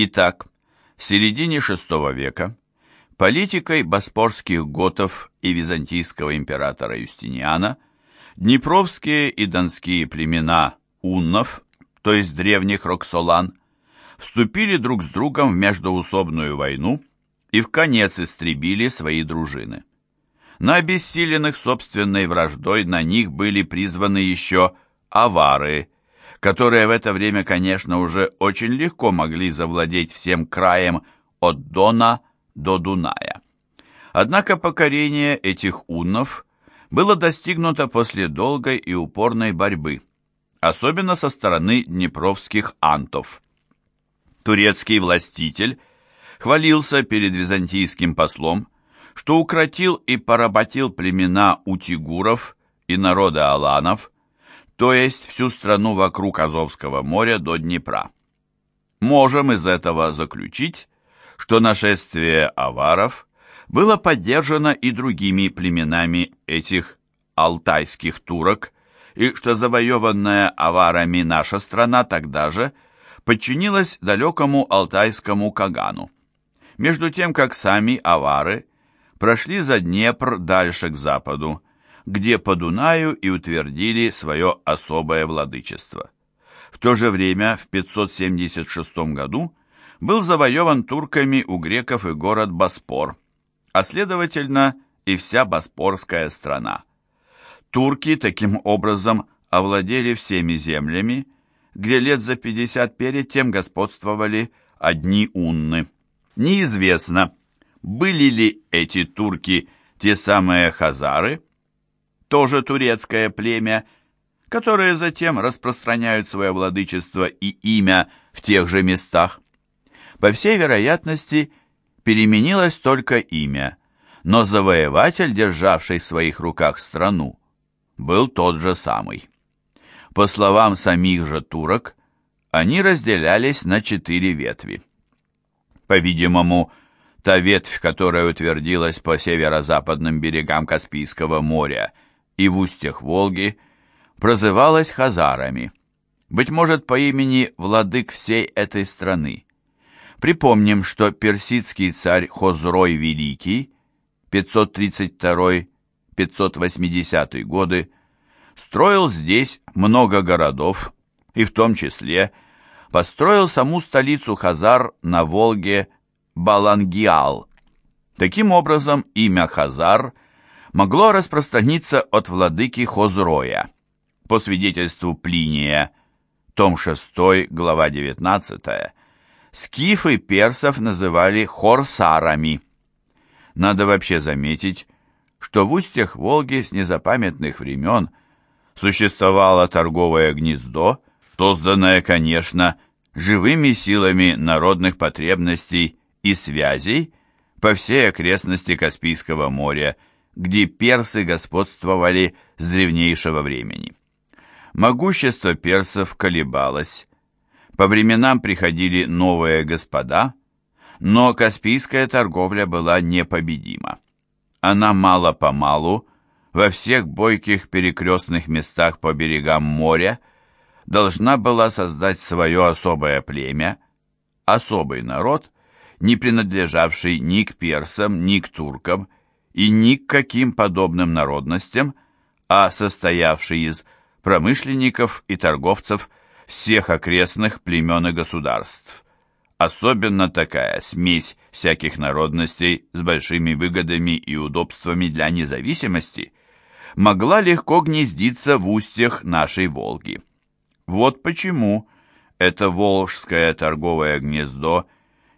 Итак, в середине VI века политикой боспорских готов и византийского императора Юстиниана днепровские и донские племена уннов, то есть древних роксолан, вступили друг с другом в междоусобную войну и в конец истребили свои дружины. На обессиленных собственной враждой на них были призваны еще авары, которые в это время, конечно, уже очень легко могли завладеть всем краем от Дона до Дуная. Однако покорение этих уннов было достигнуто после долгой и упорной борьбы, особенно со стороны днепровских антов. Турецкий властитель хвалился перед византийским послом, что укротил и поработил племена утигуров и народа аланов, то есть всю страну вокруг Азовского моря до Днепра. Можем из этого заключить, что нашествие аваров было поддержано и другими племенами этих алтайских турок, и что завоеванная аварами наша страна тогда же подчинилась далекому алтайскому Кагану. Между тем, как сами авары прошли за Днепр дальше к западу, где по Дунаю и утвердили свое особое владычество. В то же время, в 576 году, был завоеван турками у греков и город Боспор, а следовательно и вся Боспорская страна. Турки таким образом овладели всеми землями, где лет за 50 перед тем господствовали одни унны. Неизвестно, были ли эти турки те самые хазары, тоже турецкое племя, которые затем распространяют свое владычество и имя в тех же местах. По всей вероятности, переменилось только имя, но завоеватель, державший в своих руках страну, был тот же самый. По словам самих же турок, они разделялись на четыре ветви. По-видимому, та ветвь, которая утвердилась по северо-западным берегам Каспийского моря – и в устьях Волги, прозывалась хазарами, быть может, по имени владык всей этой страны. Припомним, что персидский царь Хозрой Великий, 532-580 годы, строил здесь много городов, и в том числе построил саму столицу Хазар на Волге Балангиал. Таким образом, имя Хазар – могло распространиться от владыки Хозроя. По свидетельству Плиния, том 6, глава 19, скифы персов называли хорсарами. Надо вообще заметить, что в устьях Волги с незапамятных времен существовало торговое гнездо, созданное, конечно, живыми силами народных потребностей и связей по всей окрестности Каспийского моря – где персы господствовали с древнейшего времени. Могущество персов колебалось. По временам приходили новые господа, но Каспийская торговля была непобедима. Она мало-помалу во всех бойких перекрестных местах по берегам моря должна была создать свое особое племя, особый народ, не принадлежавший ни к персам, ни к туркам, и ни к каким подобным народностям, а состоявший из промышленников и торговцев всех окрестных племен и государств. Особенно такая смесь всяких народностей с большими выгодами и удобствами для независимости могла легко гнездиться в устьях нашей Волги. Вот почему это волжское торговое гнездо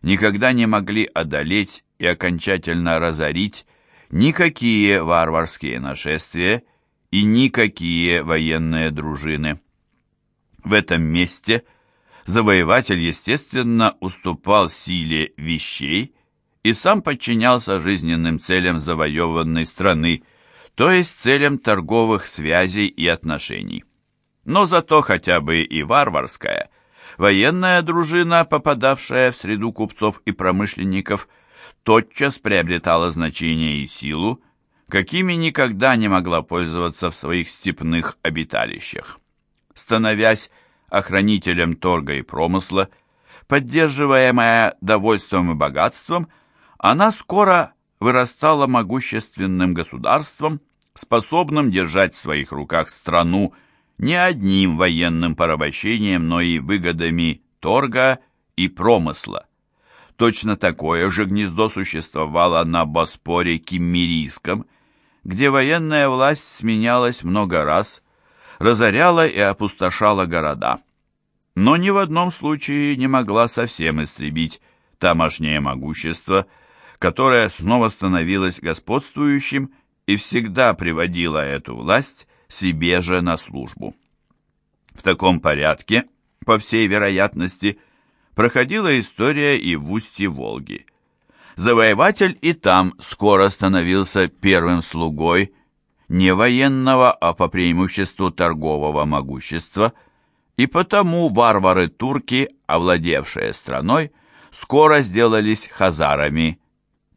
никогда не могли одолеть и окончательно разорить никакие варварские нашествия и никакие военные дружины. В этом месте завоеватель, естественно, уступал силе вещей и сам подчинялся жизненным целям завоеванной страны, то есть целям торговых связей и отношений. Но зато хотя бы и варварская, военная дружина, попадавшая в среду купцов и промышленников – тотчас приобретала значение и силу, какими никогда не могла пользоваться в своих степных обиталищах. Становясь охранителем торга и промысла, Поддерживаемая довольством и богатством, она скоро вырастала могущественным государством, способным держать в своих руках страну не одним военным порабощением, но и выгодами торга и промысла. Точно такое же гнездо существовало на Боспоре Киммерийском, где военная власть сменялась много раз, разоряла и опустошала города, но ни в одном случае не могла совсем истребить тамошнее могущество, которое снова становилось господствующим и всегда приводило эту власть себе же на службу. В таком порядке, по всей вероятности, проходила история и в устье Волги. Завоеватель и там скоро становился первым слугой не военного, а по преимуществу торгового могущества, и потому варвары-турки, овладевшие страной, скоро сделались хазарами,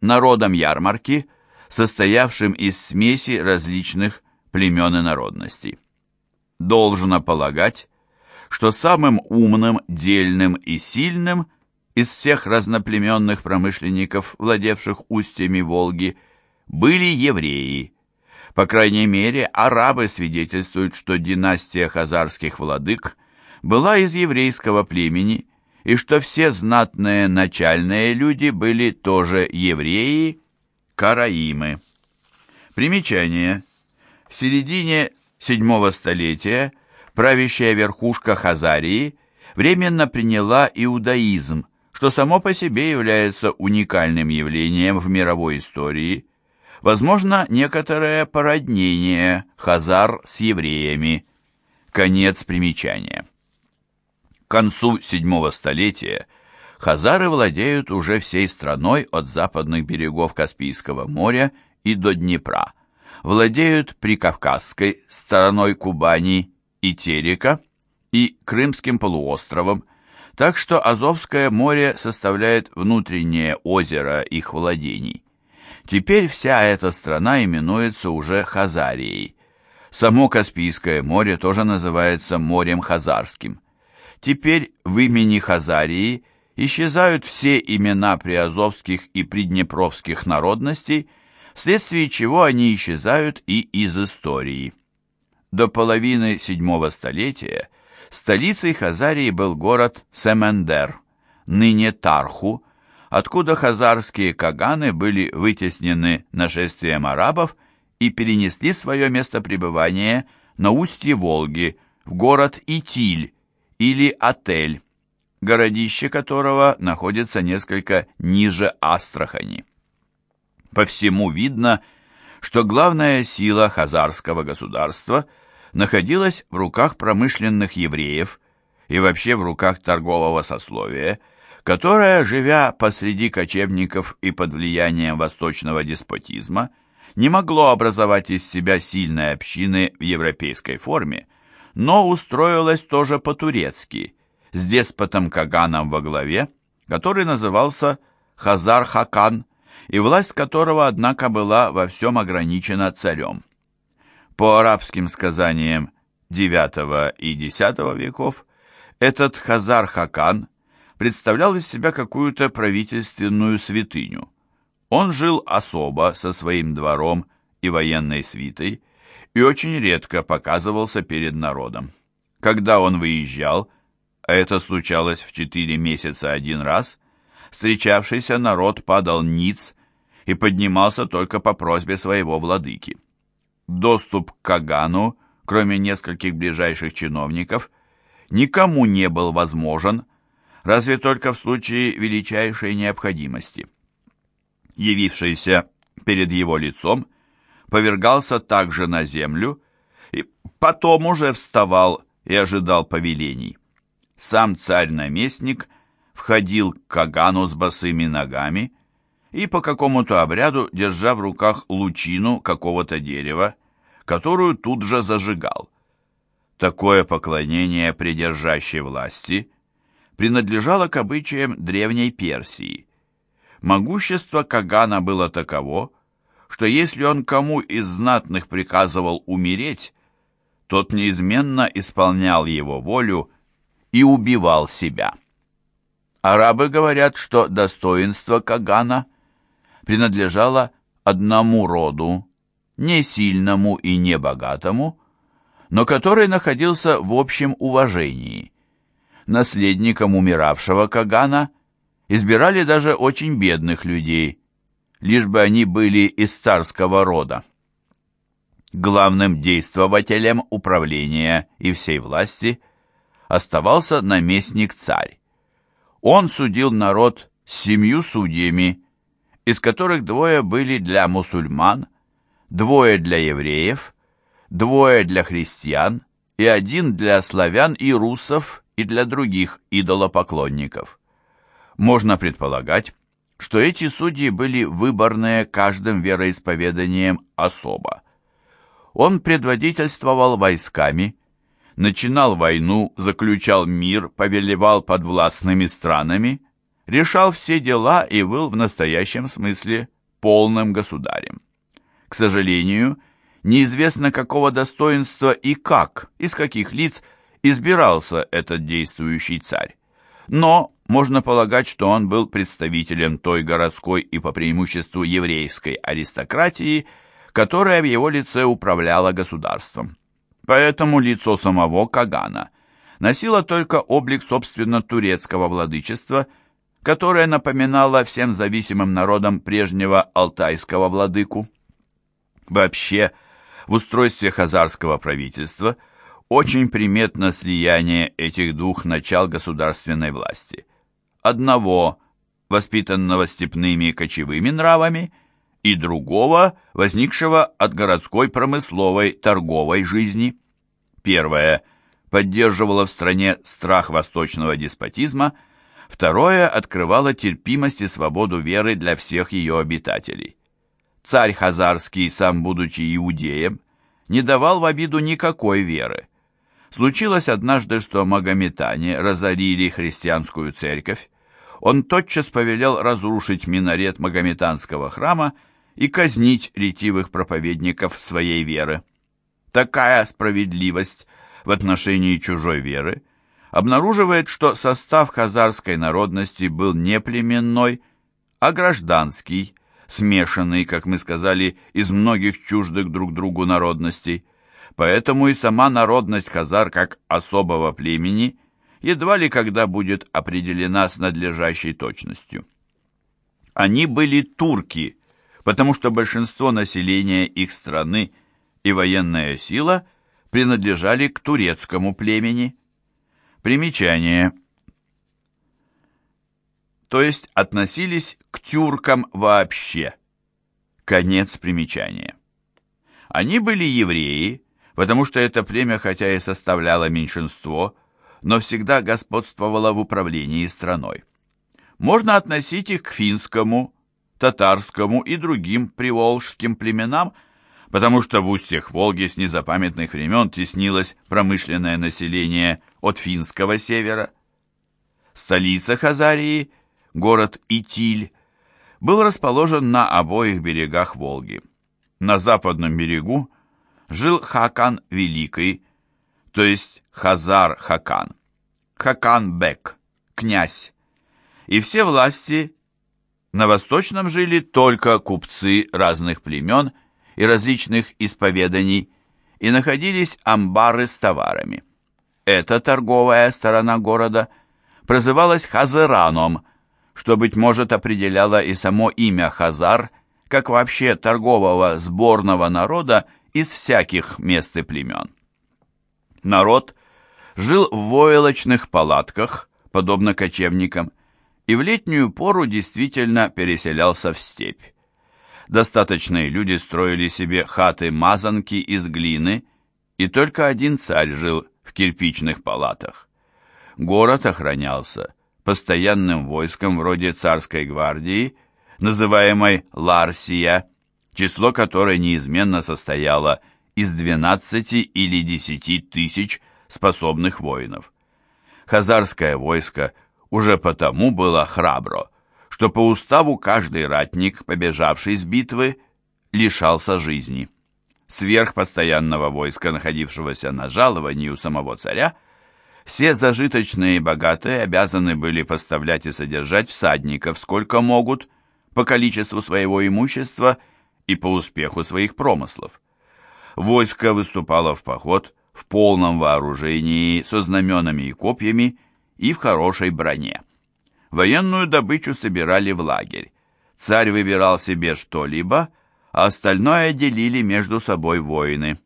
народом ярмарки, состоявшим из смеси различных племен и народностей. Должно полагать, что самым умным, дельным и сильным из всех разноплеменных промышленников, владевших устьями Волги, были евреи. По крайней мере, арабы свидетельствуют, что династия хазарских владык была из еврейского племени, и что все знатные начальные люди были тоже евреи, караимы. Примечание. В середине VII столетия правящая верхушка Хазарии временно приняла иудаизм, что само по себе является уникальным явлением в мировой истории. Возможно, некоторое породнение хазар с евреями. Конец примечания. К концу VII столетия хазары владеют уже всей страной от западных берегов Каспийского моря и до Днепра, владеют Прикавказской стороной Кубани и Терека и Крымским полуостровом, так что Азовское море составляет внутреннее озеро их владений. Теперь вся эта страна именуется уже Хазарией. Само Каспийское море тоже называется морем Хазарским. Теперь в имени Хазарии исчезают все имена приазовских и приднепровских народностей, вследствие чего они исчезают и из истории. До половины VII столетия столицей Хазарии был город Семендер, ныне Тарху, откуда хазарские каганы были вытеснены нашествием арабов и перенесли свое место пребывания на устье Волги, в город Итиль или Отель, городище которого находится несколько ниже Астрахани. По всему видно, что главная сила хазарского государства – находилась в руках промышленных евреев и вообще в руках торгового сословия, которое, живя посреди кочевников и под влиянием восточного деспотизма, не могло образовать из себя сильной общины в европейской форме, но устроилось тоже по-турецки, с деспотом Каганом во главе, который назывался Хазар Хакан, и власть которого, однако, была во всем ограничена царем. По арабским сказаниям IX и X веков этот Хазар-Хакан представлял из себя какую-то правительственную святыню. Он жил особо со своим двором и военной свитой и очень редко показывался перед народом. Когда он выезжал, а это случалось в четыре месяца один раз, встречавшийся народ падал ниц и поднимался только по просьбе своего владыки. Доступ к Кагану, кроме нескольких ближайших чиновников, никому не был возможен, разве только в случае величайшей необходимости. Явившийся перед его лицом повергался также на землю и потом уже вставал и ожидал повелений. Сам царь-наместник входил к Кагану с босыми ногами, и по какому-то обряду, держа в руках лучину какого-то дерева, которую тут же зажигал. Такое поклонение придержащей власти принадлежало к обычаям древней Персии. Могущество Кагана было таково, что если он кому из знатных приказывал умереть, тот неизменно исполнял его волю и убивал себя. Арабы говорят, что достоинство Кагана принадлежало одному роду, не сильному и не богатому, но который находился в общем уважении. Наследником умиравшего Кагана избирали даже очень бедных людей, лишь бы они были из царского рода. Главным действователем управления и всей власти оставался наместник-царь. Он судил народ с семью судьями, из которых двое были для мусульман, двое для евреев, двое для христиан и один для славян и русов и для других идолопоклонников. Можно предполагать, что эти судьи были выборные каждым вероисповеданием особо. Он предводительствовал войсками, начинал войну, заключал мир, повелевал подвластными странами, решал все дела и был в настоящем смысле полным государем. К сожалению, неизвестно какого достоинства и как, из каких лиц избирался этот действующий царь. Но можно полагать, что он был представителем той городской и по преимуществу еврейской аристократии, которая в его лице управляла государством. Поэтому лицо самого Кагана носило только облик собственно турецкого владычества, которое напоминало всем зависимым народам прежнего алтайского владыку. Вообще, в устройстве хазарского правительства очень приметно слияние этих двух начал государственной власти. Одного, воспитанного степными кочевыми нравами, и другого, возникшего от городской промысловой торговой жизни. Первое поддерживало в стране страх восточного деспотизма, второе открывало терпимость и свободу веры для всех ее обитателей. Царь Хазарский, сам будучи иудеем, не давал в обиду никакой веры. Случилось однажды, что магометане разорили христианскую церковь. Он тотчас повелел разрушить минарет магометанского храма и казнить ретивых проповедников своей веры. Такая справедливость в отношении чужой веры обнаруживает, что состав хазарской народности был не племенной, а гражданский, смешанный, как мы сказали, из многих чуждых друг другу народностей. Поэтому и сама народность хазар как особого племени едва ли когда будет определена с надлежащей точностью. Они были турки – потому что большинство населения их страны и военная сила принадлежали к турецкому племени. Примечание. То есть относились к тюркам вообще. Конец примечания. Они были евреи, потому что это племя, хотя и составляло меньшинство, но всегда господствовало в управлении страной. Можно относить их к финскому, татарскому и другим приволжским племенам, потому что в устьях Волги с незапамятных времен теснилось промышленное население от финского севера. Столица Хазарии, город Итиль, был расположен на обоих берегах Волги. На западном берегу жил Хакан Великий, то есть Хазар Хакан, Хакан Бек, князь, и все власти на Восточном жили только купцы разных племен и различных исповеданий, и находились амбары с товарами. Эта торговая сторона города прозывалась Хазараном, что, быть может, определяло и само имя Хазар, как вообще торгового сборного народа из всяких мест и племен. Народ жил в войлочных палатках, подобно кочевникам, и в летнюю пору действительно переселялся в степь. Достаточные люди строили себе хаты-мазанки из глины, и только один царь жил в кирпичных палатах. Город охранялся постоянным войском вроде царской гвардии, называемой Ларсия, число которой неизменно состояло из 12 или 10 тысяч способных воинов. Хазарское войско уже потому было храбро, что по уставу каждый ратник, побежавший с битвы, лишался жизни. Сверх постоянного войска, находившегося на жаловании у самого царя, Все зажиточные и богатые обязаны были поставлять и содержать всадников сколько могут, по количеству своего имущества и по успеху своих промыслов. Войско выступало в поход в полном вооружении, со знаменами и копьями и в хорошей броне. Военную добычу собирали в лагерь. Царь выбирал себе что-либо, а остальное делили между собой воины.